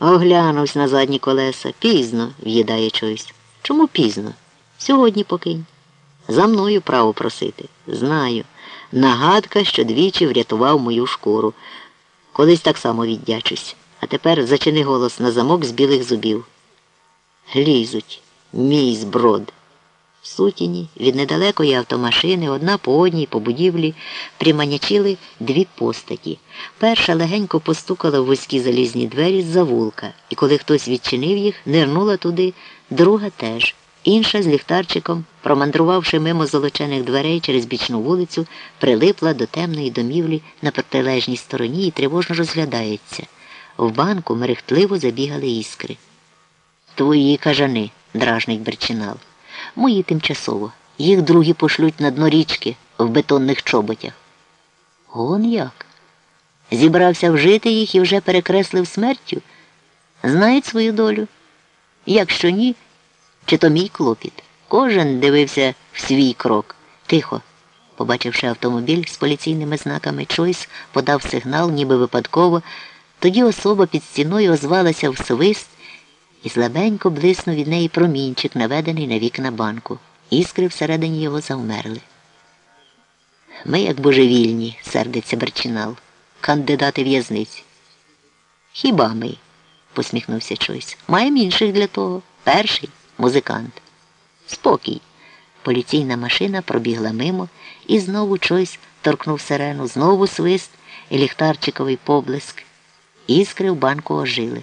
Оглянувся на задні колеса. Пізно, в'їдає чогось. Чому пізно? Сьогодні покинь. За мною право просити. Знаю. Нагадка, що двічі врятував мою шкуру. Колись так само віддячусь. А тепер зачини голос на замок з білих зубів. Лізуть, мій зброд. В сутіні від недалекої автомашини одна по одній по будівлі приманячили дві постаті. Перша легенько постукала в вузькі залізні двері з завулка, і коли хтось відчинив їх, нирнула туди, друга теж. Інша з ліхтарчиком, промандрувавши мимо золочених дверей через бічну вулицю, прилипла до темної домівлі на протилежній стороні і тривожно розглядається. В банку мерехтливо забігали іскри. Твої кажани, дражник Берчинал. Мої тимчасово. Їх другі пошлють на дно річки в бетонних чоботях. Он як? Зібрався вжити їх і вже перекреслив смертю? Знають свою долю? Якщо ні, чи то мій клопіт. Кожен дивився в свій крок. Тихо. Побачивши автомобіль з поліційними знаками, Чойс подав сигнал, ніби випадково. Тоді особа під стіною озвалася в свист і слабенько блиснув від неї промінчик, наведений на вікна банку. Іскри всередині його завмерли. Ми, як божевільні, сердиться Берчинал, кандидати в'язниці. Хіба ми? посміхнувся Чойс. Маємо інших для того. Перший музикант. Спокій. Поліційна машина пробігла мимо, і знову Чойс торкнув сирену, знову свист і ліхтарчиковий поблиск. Іскри в банку ожили.